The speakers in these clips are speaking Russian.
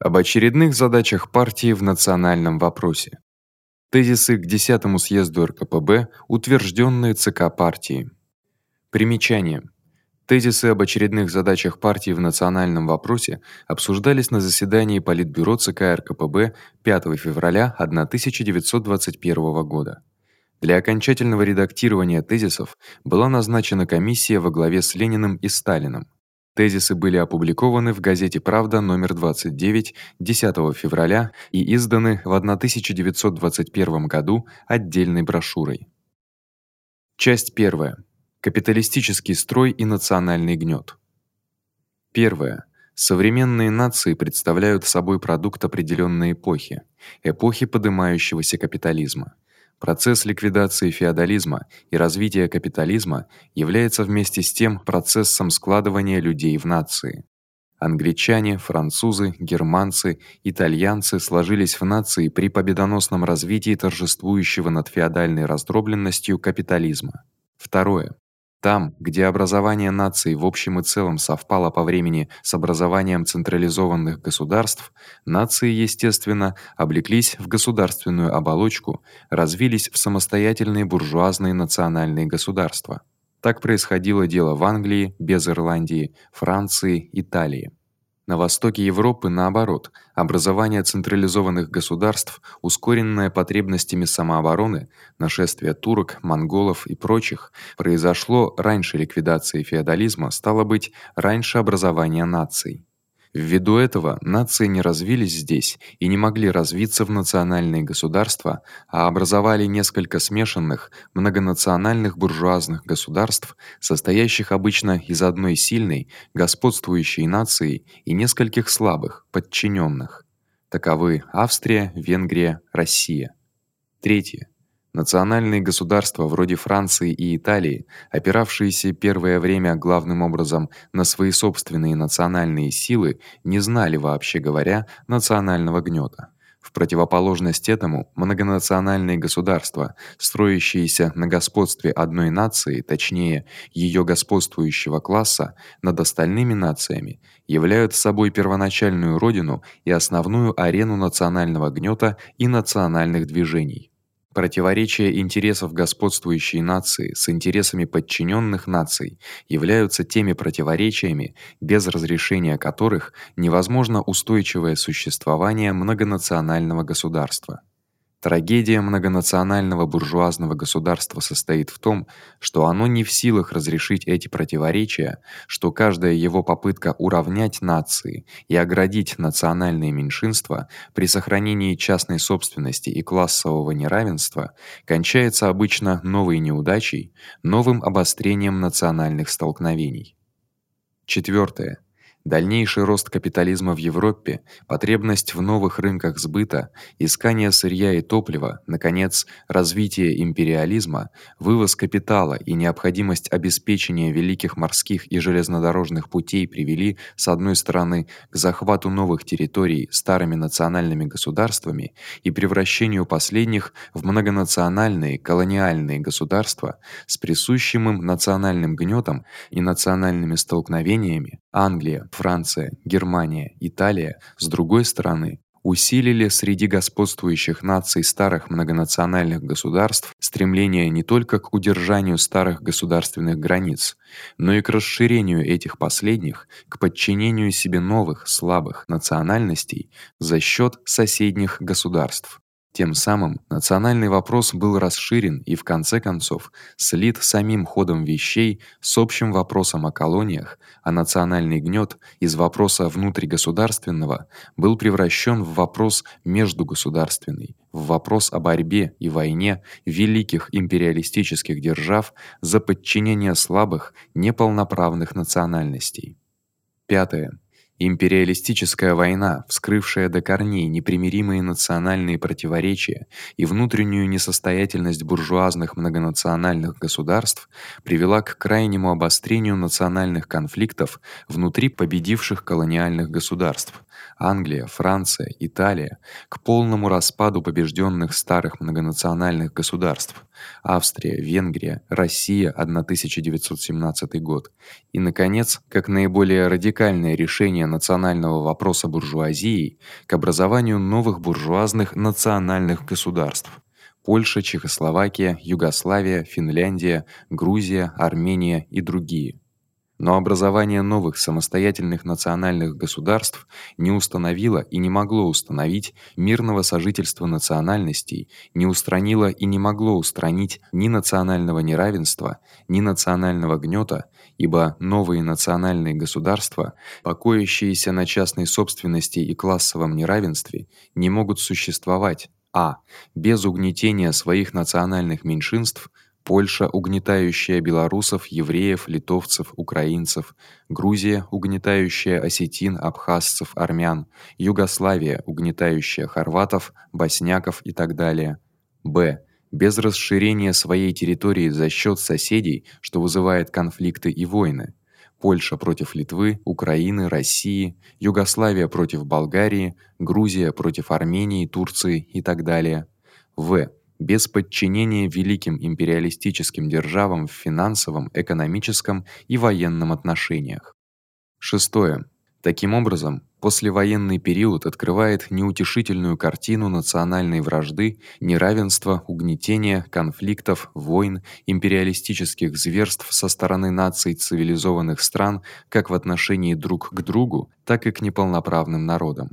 Об очередных задачах партии в национальном вопросе. Тезисы к 10-му съезду РКПБ, утверждённые ЦК партии. Примечание: Тезисы об очередных задачах партии в национальном вопросе обсуждались на заседании Политбюро ЦК РКПБ 5 февраля 1921 года. Для окончательного редактирования тезисов была назначена комиссия во главе с Лениным и Сталиным. Тезисы были опубликованы в газете Правда номер 29 10 февраля и изданы в 1921 году отдельной брошюрой. Часть 1. Капиталистический строй и национальный гнёт. Первое. Современные нации представляют собой продукт определённой эпохи, эпохи поднимающегося капитализма. Процесс ликвидации феодализма и развития капитализма является вместе с тем процессом складывания людей в нации. Англичане, французы, германцы, итальянцы сложились в нации при победоносном развитии торжествующего над феодальной раздробленностью капитализма. Второе. Там, где образование наций в общем и целом совпало по времени с образованием централизованных государств, нации, естественно, облеклись в государственную оболочку, развились в самостоятельные буржуазные национальные государства. Так происходило дело в Англии, без Ирландии, Франции, Италии. На востоке Европы наоборот, образование централизованных государств, ускоренное потребностями самообороны, нашествие турок, монголов и прочих, произошло раньше ликвидации феодализма, стало быть, раньше образования наций. Ввиду этого нации не развились здесь и не могли развиться в национальные государства, а образовали несколько смешанных многонациональных буржуазных государств, состоящих обычно из одной сильной, господствующей нации и нескольких слабых, подчинённых. Таковы Австрия, Венгрия, Россия. Третье. Национальные государства вроде Франции и Италии, опиравшиеся первое время главным образом на свои собственные национальные силы, не знали вообще говоря национального гнёта. В противоположность этому многонациональные государства, строящиеся на господстве одной нации, точнее, её господствующего класса над остальными нациями, являются собой первоначальную родину и основную арену национального гнёта и национальных движений. Противоречия интересов господствующей нации с интересами подчинённых наций являются теми противоречиями, без разрешения которых невозможно устойчивое существование многонационального государства. Трагедия многонационального буржуазного государства состоит в том, что оно не в силах разрешить эти противоречия, что каждая его попытка уравнять нации и оградить национальные меньшинства при сохранении частной собственности и классового неравенства кончается обычно новой неудачей, новым обострением национальных столкновений. Четвёртое. Дальнейший рост капитализма в Европе, потребность в новых рынках сбыта, искание сырья и топлива, наконец, развитие империализма, вывоз капитала и необходимость обеспечения великих морских и железнодорожных путей привели с одной стороны к захвату новых территорий старыми национальными государствами и превращению последних в многонациональные колониальные государства с присущим им национальным гнётом и национальными столкновениями, Англия, Франция, Германия, Италия, с другой стороны, усилили среди господствующих наций старых многонациональных государств стремление не только к удержанию старых государственных границ, но и к расширению этих последних, к подчинению себе новых слабых национальностей за счёт соседних государств. Тем самым национальный вопрос был расширен и в конце концов слит самим ходом вещей с общим вопросом о колониях, а национальный гнёт из вопроса внутригосударственного был превращен в вопрос междугосударственный, в вопрос о борьбе и войне великих империалистических держав за подчинение слабых неполноправных национальностей. Пятое. Империалистическая война, вскрывшая до корней непримиримые национальные противоречия и внутреннюю несостоятельность буржуазных многонациональных государств, привела к крайнему обострению национальных конфликтов внутри победивших колониальных государств: Англия, Франция, Италия, к полному распаду побеждённых старых многонациональных государств, Австрия, Венгрия, Россия 1917 год. И наконец, как наиболее радикальное решение национального вопроса буржуазии к образованию новых буржуазных национальных государств. Польша, Чехословакия, Югославия, Финляндия, Грузия, Армения и другие. Но образование новых самостоятельных национальных государств не установило и не могло установить мирного сожительства национальностей, не устранило и не могло устранить ни национального неравенства, ни национального гнёта, ибо новые национальные государства, покоящиеся на частной собственности и классовом неравенстве, не могут существовать а без угнетения своих национальных меньшинств Польша, угнетающая белорусов, евреев, литовцев, украинцев, Грузия, угнетающая осетин, абхазцев, армян, Югославия, угнетающая хорватов, босняков и так далее. Б. Без расширения своей территории за счёт соседей, что вызывает конфликты и войны. Польша против Литвы, Украины, России, Югославия против Болгарии, Грузия против Армении, Турции и так далее. В без подчинения великим империалистическим державам в финансовом, экономическом и военном отношениях. Шестое. Таким образом, послевоенный период открывает неутешительную картину национальной вражды, неравенства, угнетения, конфликтов, войн, империалистических зверств со стороны наций цивилизованных стран как в отношении друг к другу, так и к неполноправным народам.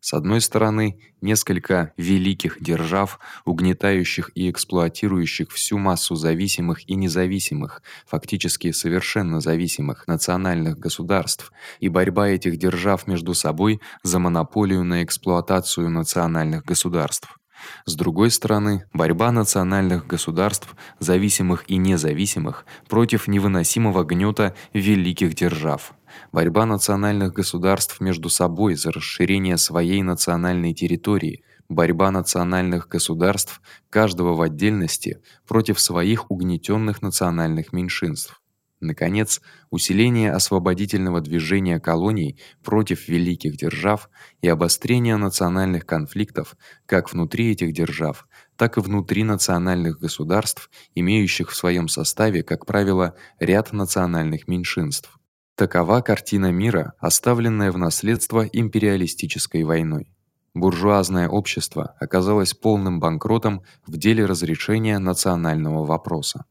С одной стороны, несколько великих держав, угнетающих и эксплуатирующих всю массу зависимых и независимых, фактически совершенно зависимых национальных государств, и борьба этих держав между собой за монополию на эксплуатацию национальных государств. С другой стороны, борьба национальных государств, зависимых и независимых, против невыносимого гнёта великих держав борьба национальных государств между собой за расширение своей национальной территории, борьба национальных государств каждого в отдельности против своих угнетённых национальных меньшинств. Наконец, усиление освободительного движения колоний против великих держав и обострение национальных конфликтов как внутри этих держав, так и внутри национальных государств, имеющих в своём составе, как правило, ряд национальных меньшинств. Такова картина мира, оставленная в наследство империалистической войной. Буржуазное общество оказалось полным банкротом в деле разрешения национального вопроса.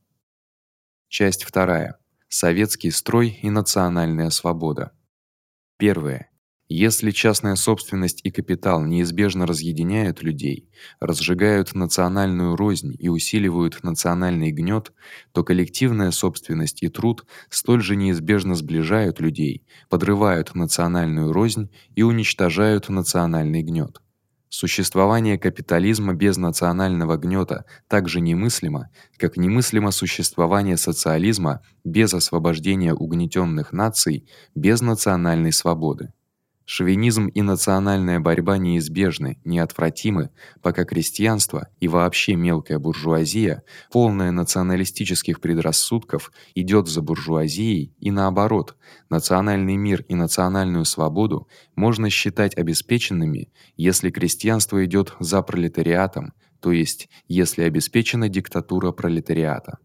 Часть вторая. Советский строй и национальная свобода. Первое. Если частная собственность и капитал неизбежно разъединяют людей, разжигают национальную рознь и усиливают национальный гнёт, то коллективная собственность и труд столь же неизбежно сближают людей, подрывают национальную рознь и уничтожают национальный гнёт. Существование капитализма без национального гнёта так же немыслимо, как немыслимо существование социализма без освобождения угнетённых наций, без национальной свободы. Шовинизм и национальная борьба неизбежны, неотвратимы, пока крестьянство и вообще мелкая буржуазия, полная националистических предрассудков, идёт за буржуазией и наоборот. Национальный мир и национальную свободу можно считать обеспеченными, если крестьянство идёт за пролетариатом, то есть если обеспечена диктатура пролетариата.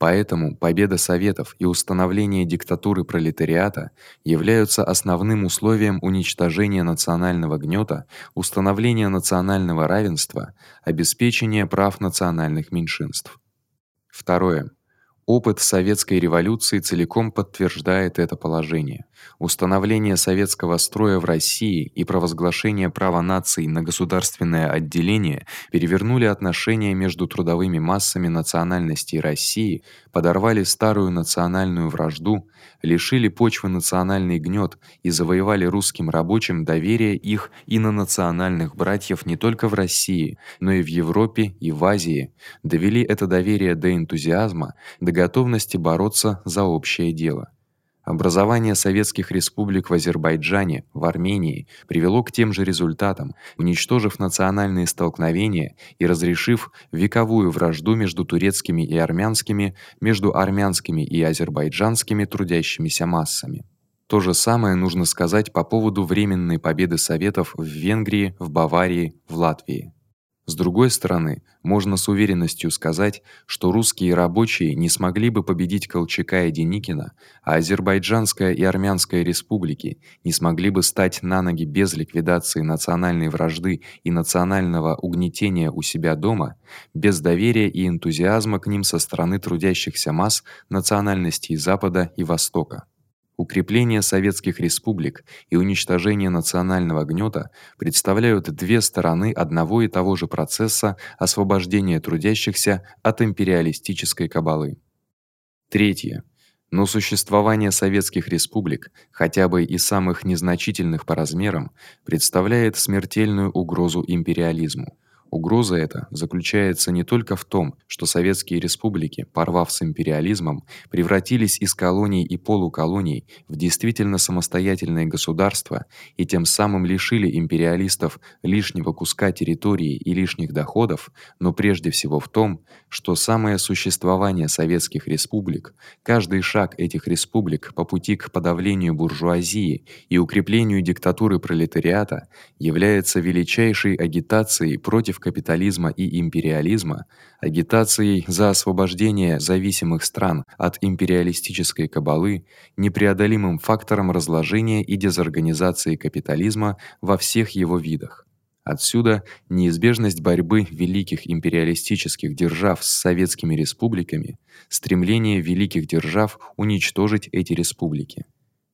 Поэтому победа советов и установление диктатуры пролетариата являются основным условием уничтожения национального гнёта, установления национального равенства, обеспечения прав национальных меньшинств. Второе. Опыт советской революции целиком подтверждает это положение. Установление советского строя в России и провозглашение права наций на государственное отделение перевернули отношения между трудовыми массами национальностей России, подорвали старую национальную вражду, лишили почвы национальный гнёт и завоевали русским рабочим доверие их и на национальных братьев не только в России, но и в Европе и в Азии, довели это доверие до энтузиазма, до готовности бороться за общее дело. Образование советских республик в Азербайджане, в Армении привело к тем же результатам, уничтожив национальные столкновения и разрешив вековую вражду между турецкими и армянскими, между армянскими и азербайджанскими трудящимися массами. То же самое нужно сказать по поводу временной победы советов в Венгрии, в Баварии, в Латвии. С другой стороны, можно с уверенностью сказать, что русские рабочие не смогли бы победить Колчака и Деникина, а азербайджанская и армянская республики не смогли бы стать на ноги без ликвидации национальной вражды и национального угнетения у себя дома, без доверия и энтузиазма к ним со стороны трудящихся масс национальностей Запада и Востока. Укрепление советских республик и уничтожение национального гнёта представляют две стороны одного и того же процесса освобождения трудящихся от империалистической кабалы. Третье. Но существование советских республик, хотя бы и самых незначительных по размерам, представляет смертельную угрозу империализму. Угроза эта заключается не только в том, что советские республики, порвав с империализмом, превратились из колоний и полуколоний в действительно самостоятельные государства и тем самым лишили империалистов лишнего куска территории и лишних доходов, но прежде всего в том, что самое существование советских республик, каждый шаг этих республик по пути к подавлению буржуазии и укреплению диктатуры пролетариата является величайшей агитацией капитализма и империализма, агитацией за освобождение зависимых стран от империалистической кабалы, непреодолимым фактором разложения и дезорганизации капитализма во всех его видах. Отсюда неизбежность борьбы великих империалистических держав с советскими республиками, стремление великих держав уничтожить эти республики.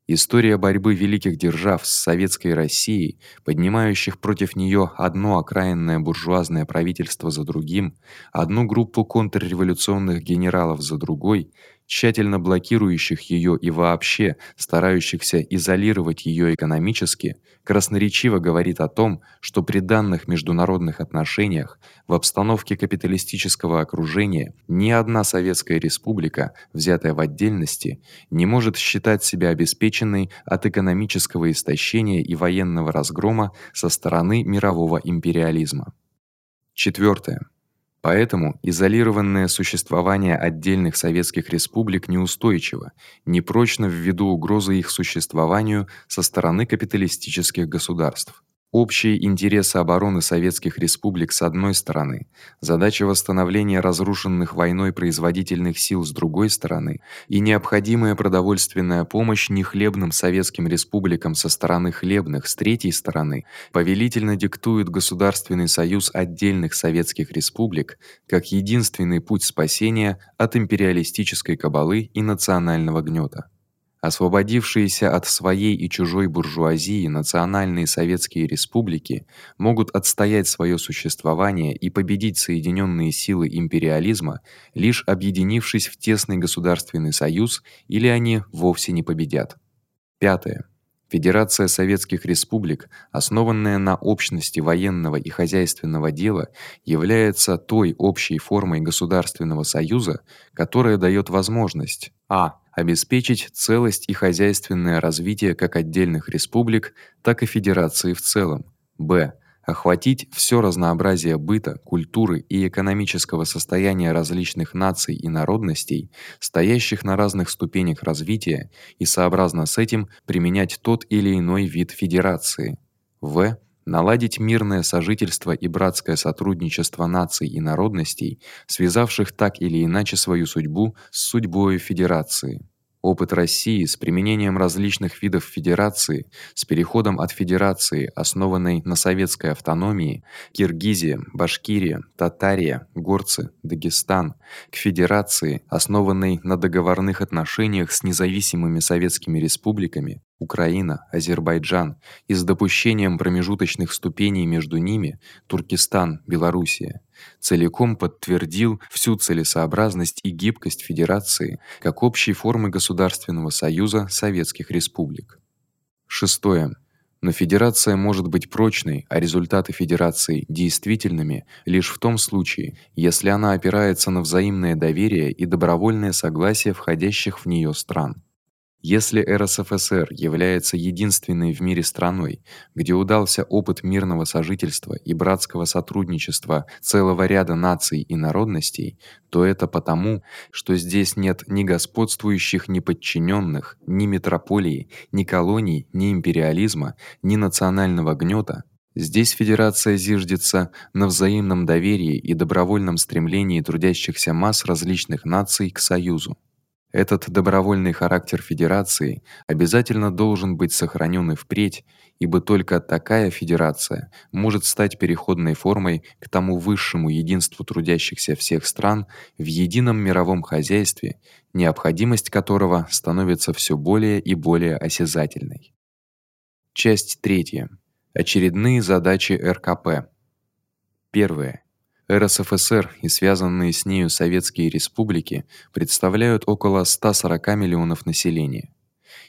История борьбы великих держав с советской Россией, поднимающих против неё одно окраинное буржуазное правительство за другим, одну группу контрреволюционных генералов за другой, тщательно блокирующих её и вообще старающихся изолировать её экономически, красноречиво говорит о том, что при данных международных отношениях в обстановке капиталистического окружения ни одна советская республика, взятая в отдельности, не может считать себя обеспеченной от экономического истощения и военного разгрома со стороны мирового империализма. Четвёртое. Поэтому изолированное существование отдельных советских республик неустойчиво, непрочно ввиду угрозы их существованию со стороны капиталистических государств. Общие интересы обороны советских республик с одной стороны, задача восстановления разрушенных войной производительных сил с другой стороны и необходимая продовольственная помощь нехлебным советским республикам со стороны хлебных с третьей стороны повелительно диктует государственный союз отдельных советских республик как единственный путь спасения от империалистической кабалы и национального гнёта. Освободившиеся от своей и чужой буржуазии национальные советские республики могут отстоять своё существование и победить соединённые силы империализма, лишь объединившись в тесный государственный союз, или они вовсе не победят. Пятое. Федерация советских республик, основанная на общности военного и хозяйственного дела, является той общей формой государственного союза, которая даёт возможность: а обеспечить целость и хозяйственное развитие как отдельных республик, так и федерации в целом. Б охватить всё разнообразие быта, культуры и экономического состояния различных наций и народностей, стоящих на разных ступенях развития, и сообразно с этим применять тот или иной вид федерации. В наладить мирное сожительство и братское сотрудничество наций и народностей, связавших так или иначе свою судьбу с судьбой федерации. Опыт России с применением различных видов федерации, с переходом от федерации, основанной на советской автономии, Киргизия, Башкирия, Татария, горцы, Дагестан, к федерации, основанной на договорных отношениях с независимыми советскими республиками, Украина, Азербайджан, и с допущением промежуточных ступеней между ними, Туркестан, Белоруссия целиком подтвердил всю целесообразность и гибкость федерации как общей формы государственного союза советских республик. Шестое. Но федерация может быть прочной, а результаты федерации действительными лишь в том случае, если она опирается на взаимное доверие и добровольное согласие входящих в неё стран. Если РСФСР является единственной в мире страной, где удался опыт мирного сожительства и братского сотрудничества целого ряда наций и народностей, то это потому, что здесь нет ни господствующих, ни подчинённых, ни метрополии, ни колоний, ни империализма, ни национального гнёта. Здесь федерация зиждется на взаимном доверии и добровольном стремлении трудящихся масс различных наций к союзу. Этот добровольный характер федерации обязательно должен быть сохранён и впредь, ибо только такая федерация может стать переходной формой к тому высшему единству трудящихся всех стран в едином мировом хозяйстве, необходимость которого становится всё более и более осязательной. Часть третья. Очередные задачи РКП. Первое. РСФСР и связанные с нею советские республики представляют около 140 миллионов населения.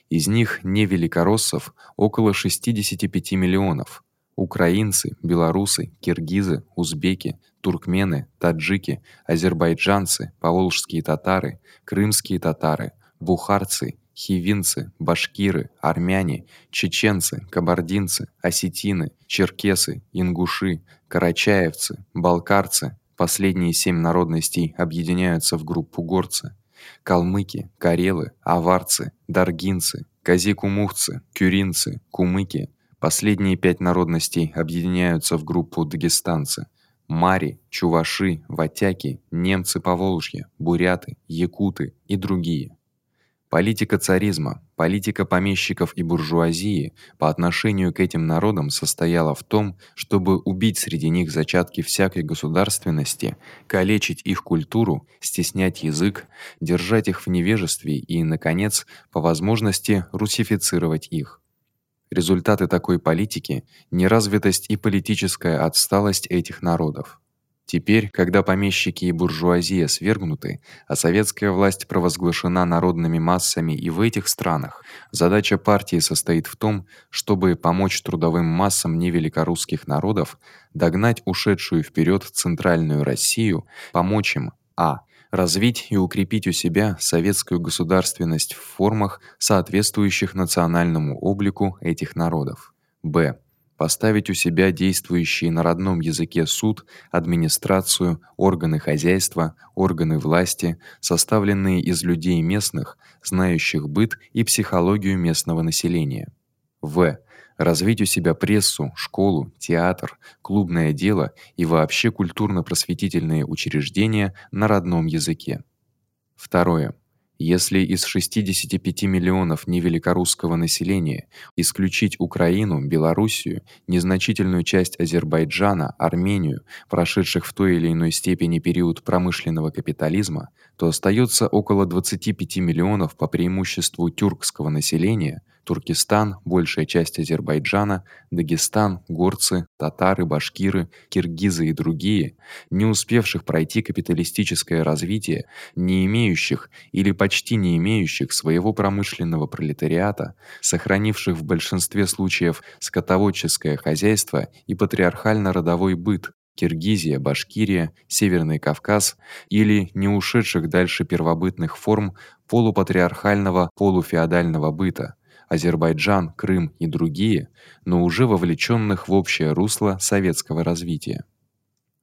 Из них невеликороссов около 65 миллионов. Украинцы, белорусы, киргизы, узбеки, туркмены, таджики, азербайджанцы, поволжские татары, крымские татары, бухарцы, хивинцы, башкиры, армяне, чеченцы, кабардинцы, осетины, черкесы, ингуши, карачаевцы, балкарцы, последние семь народностей объединяются в группу горцы, калмыки, карелы, аварцы, даргинцы, казикумухцы, кюринцы, кумыки, последние пять народностей объединяются в группу дагестанцы, мари, чуваши, ватяки, немцы Поволжья, буряты, якуты и другие. Политика царизма, политика помещиков и буржуазии по отношению к этим народам состояла в том, чтобы убить среди них зачатки всякой государственности, калечить их культуру, стеснять язык, держать их в невежестве и наконец, по возможности, русифицировать их. Результаты такой политики неразвитость и политическая отсталость этих народов. Теперь, когда помещики и буржуазия свергнуты, а советская власть провозглашена народными массами и в этих странах, задача партии состоит в том, чтобы помочь трудовым массам невеликорусских народов догнать ушедшую вперёд центральную Россию, помочь им: а развить и укрепить у себя советскую государственность в формах, соответствующих национальному облику этих народов. Б поставить у себя действующие на родном языке суд, администрацию, органы хозяйства, органы власти, составленные из людей местных, знающих быт и психологию местного населения. В. Развить у себя прессу, школу, театр, клубное дело и вообще культурно-просветительные учреждения на родном языке. Второе. Если из 65 миллионов невеликорусского населения исключить Украину, Белоруссию, незначительную часть Азербайджана, Армению, прошедших в той или иной степени период промышленного капитализма, то остаётся около 25 миллионов по преимуществу тюркского населения, Туркестан, большая часть Азербайджана, Дагестан, горцы, татары, башкиры, киргизы и другие, не успевших пройти капиталистическое развитие, не имеющих или почти не имеющих своего промышленного пролетариата, сохранивших в большинстве случаев скотоводческое хозяйство и патриархально-родовой быт, Киргизия, Башкирия, Северный Кавказ или не ушедших дальше первобытных форм полупатриархального, полуфеодального быта, Азербайджан, Крым и другие, но уже вовлечённых в общее русло советского развития.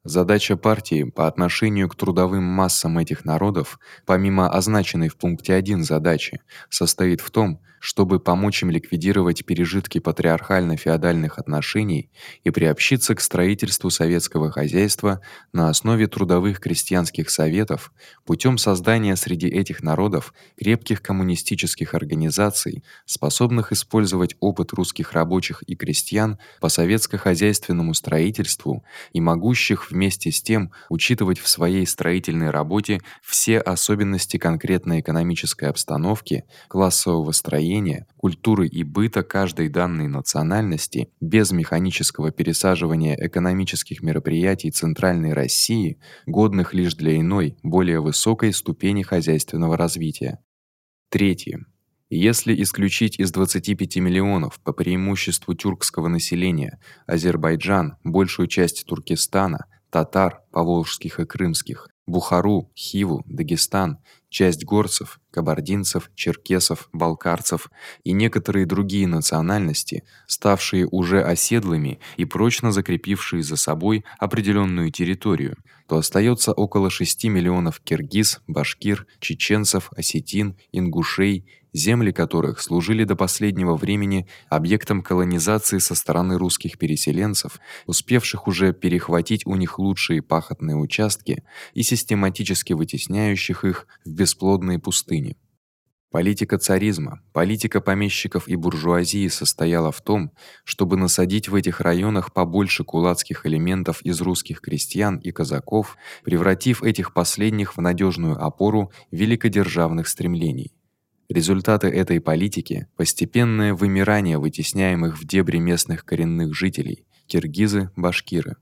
Задача партии по отношению к трудовым массам этих народов, помимо означенной в пункте 1 задачи, состоит в том, чтобы помочь им ликвидировать пережитки патриархально-феодальных отношений и приобщиться к строительству советского хозяйства на основе трудовых крестьянских советов путём создания среди этих народов крепких коммунистических организаций, способных использовать опыт русских рабочих и крестьян по советско-хозяйственному строительству и могущих вместе с тем учитывать в своей строительной работе все особенности конкретной экономической обстановки, классового строения, культуры и быта каждой данной национальности без механического пересаживания экономических мероприятий центральной России, годных лишь для иной, более высокой ступени хозяйственного развития. Третье. Если исключить из 25 миллионов по преимуществу тюркского населения Азербайджан, большую часть Туркестана, татар поволжских и крымских, Бухару, Хиву, Дагестан, часть горцев, кабардинцев, черкесов, балкарцев и некоторые другие национальности, ставшие уже оседлыми и прочно закрепившие за собой определённую территорию, то остаётся около 6 миллионов киргиз, башкир, чеченцев, осетин, ингушей, земли которых служили до последнего времени объектом колонизации со стороны русских переселенцев, успевших уже перехватить у них лучшие пахотные участки и систематически вытесняющих их в бесплодные пустыни. Политика царизма, политика помещиков и буржуазии состояла в том, чтобы насадить в этих районах побольше кулацких элементов из русских крестьян и казаков, превратив этих последних в надежную опору великодержавных стремлений. Результаты этой политики постепенное вымирание вытесняемых в дебри местных коренных жителей киргизы, башкиры.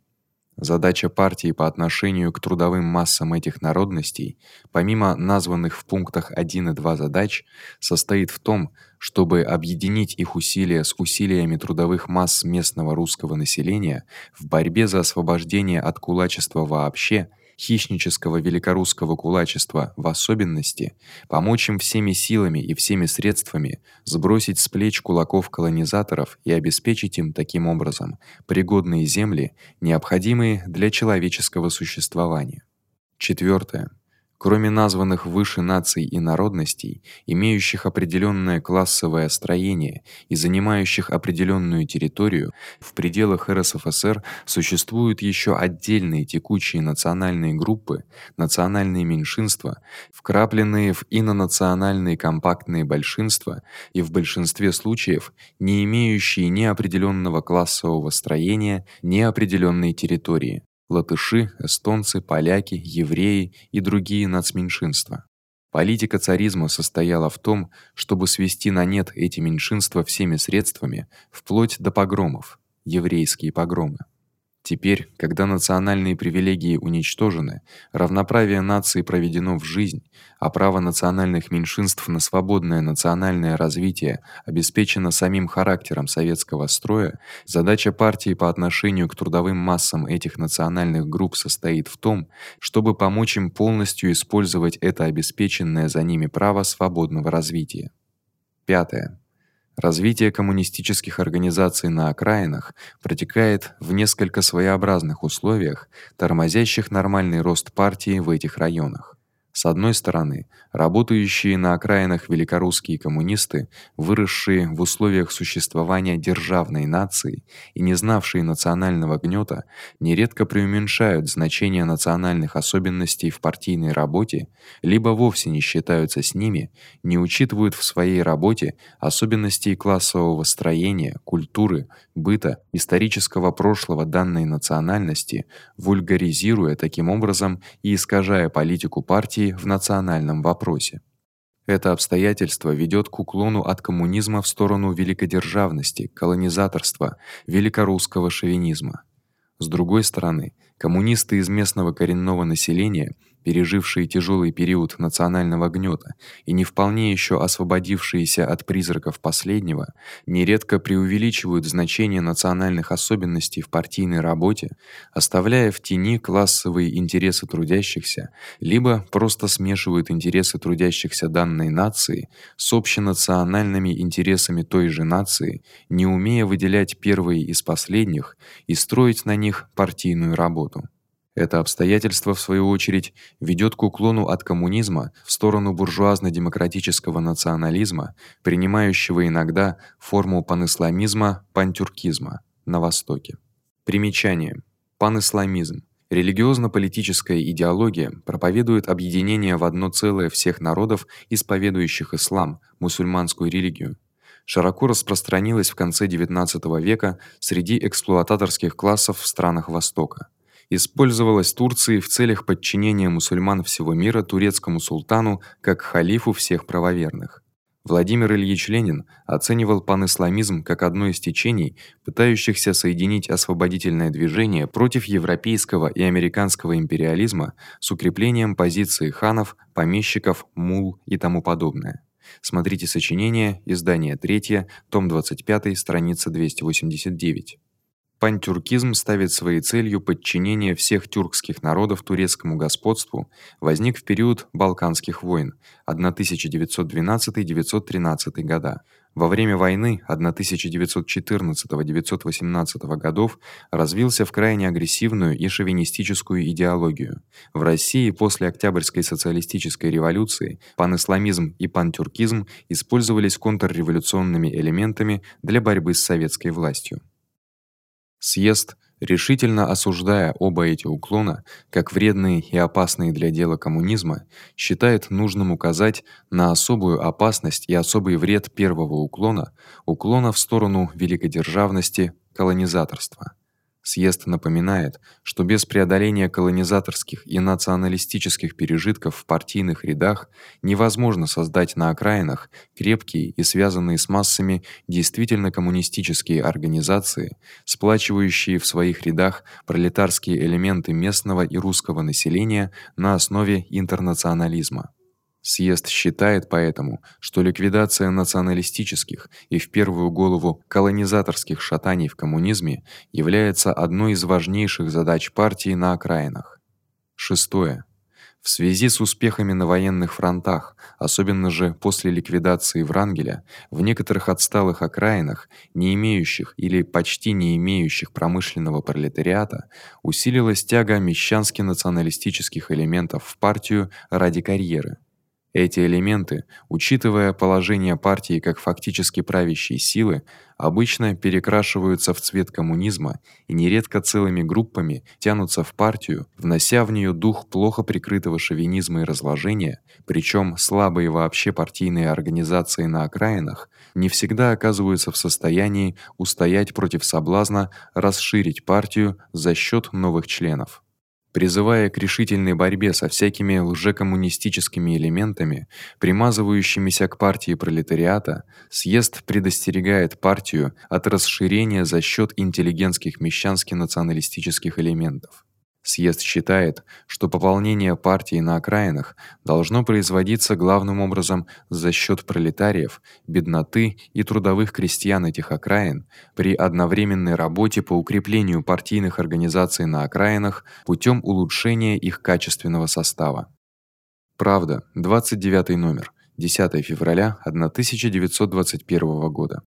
Задача партии по отношению к трудовым массам этих народностей, помимо названных в пунктах 1 и 2 задач, состоит в том, чтобы объединить их усилия с усилиями трудовых масс местного русского населения в борьбе за освобождение от кулачества вообще хищнического великорусского кулачества в особенности, помочь им всеми силами и всеми средствами сбросить с плеч кулаков колонизаторов и обеспечить им таким образом пригодные земли, необходимые для человеческого существования. Четвёртое. Кроме названных выше наций и народностей, имеющих определённое классовое строение и занимающих определённую территорию, в пределах РСФСР существуют ещё отдельные текучие национальные группы, национальные меньшинства, вкрапленные в инонациональные компактные большинства и в большинстве случаев не имеющие ни определённого классового строения, ни определённой территории латыши, эстонцы, поляки, евреи и другие нацменьшинства. Политика царизма состояла в том, чтобы свести на нет эти меньшинства всеми средствами, вплоть до погромов, еврейские погромы. Теперь, когда национальные привилегии уничтожены, равноправие нации проведено в жизнь, а право национальных меньшинств на свободное национальное развитие обеспечено самим характером советского строя, задача партии по отношению к трудовым массам этих национальных групп состоит в том, чтобы помочь им полностью использовать это обеспеченное за ними право свободного развития. Пятое. Развитие коммунистических организаций на окраинах протекает в несколько своеобразных условиях, тормозящих нормальный рост партии в этих районах. С одной стороны, работающие на окраинах великорусские коммунисты, выросшие в условиях существования державной нации и не знавшие национального гнёта, нередко преуменьшают значение национальных особенностей в партийной работе, либо вовсе не считаются с ними, не учитывают в своей работе особенностей классового строения, культуры, быта, исторического прошлого данной национальности, вульгаризируя таким образом и искажая политику партии в национальном вопросе. Это обстоятельство ведёт к уклону от коммунизма в сторону великодержавности, колонизаторства, великорусского шовинизма. С другой стороны, коммунисты из местного коренного населения пережившие тяжелый период национального гнёта и не вполне ещё освободившиеся от призраков последнего, нередко преувеличивают значение национальных особенностей в партийной работе, оставляя в тени классовые интересы трудящихся, либо просто смешивают интересы трудящихся данной нации с общенациональными интересами той же нации, не умея выделять первые из последних и строить на них партийную работу. Это обстоятельство в свою очередь ведёт к уклону от коммунизма в сторону буржуазно-демократического национализма, принимающего иногда форму панисламизма, пантюркизма на востоке. Примечание: панисламизм Религиозно-политическая идеология проповедует объединение в одно целое всех народов, исповедующих ислам, мусульманскую религию. Широко распространилась в конце XIX века среди эксплуататорских классов в странах Востока использовалась Турцией в целях подчинения мусульман всего мира турецкому султану как халифу всех правоверных. Владимир Ильич Ленин оценивал панисламизм как одно из течений, пытающихся соединить освободительное движение против европейского и американского империализма с укреплением позиции ханов, помещиков, мул и тому подобное. Смотрите сочинение, издание 3, том 25, страница 289. Пантюркизм ставит своей целью подчинение всех тюркских народов турецкому господству, возник в период Балканских войн 1912-1913 года. Во время войны 1914-1918 годов развился в крайне агрессивную и шовинистическую идеологию. В России после Октябрьской социалистической революции панисламизм и пантюркизм использовались контрреволюционными элементами для борьбы с советской властью. Съезд решительно осуждая оба эти уклона как вредные и опасные для дела коммунизма, считает нужным указать на особую опасность и особый вред первого уклона, уклона в сторону великодержавности, колонизаторства. Съезд напоминает, что без преодоления колонизаторских и националистических пережитков в партийных рядах невозможно создать на окраинах крепкие и связанные с массами действительно коммунистические организации, сплачивающие в своих рядах пролетарские элементы местного и русского населения на основе интернационализма. Съезд считает поэтому, что ликвидация националистических и в первую голову колонизаторских шатаний в коммунизме является одной из важнейших задач партии на окраинах. Шестое. В связи с успехами на военных фронтах, особенно же после ликвидации Врангеля, в некоторых отсталых окраинах, не имеющих или почти не имеющих промышленного пролетариата, усилилась тяга мещански-националистических элементов в партию ради карьеры. Эти элементы, учитывая положение партии как фактически правящей силы, обычно перекрашиваются в цвет коммунизма и нередко целыми группами тянутся в партию, внося в неё дух плохо прикрытого шовинизма и разложения, причём слабые вообще партийные организации на окраинах не всегда оказываются в состоянии устоять против соблазна расширить партию за счёт новых членов призывая к решительной борьбе со всякими лжекоммунистическими элементами, примазывающимися к партии пролетариата, съезд предостерегает партию от расширения за счёт интеллигентских мещански-националистических элементов. Съезд считает, что пополнение партии на окраинах должно производиться главным образом за счёт пролетариев, бедноты и трудовых крестьян этих окраин при одновременной работе по укреплению партийных организаций на окраинах путём улучшения их качественного состава. Правда, 29 номер, 10 февраля 1921 года.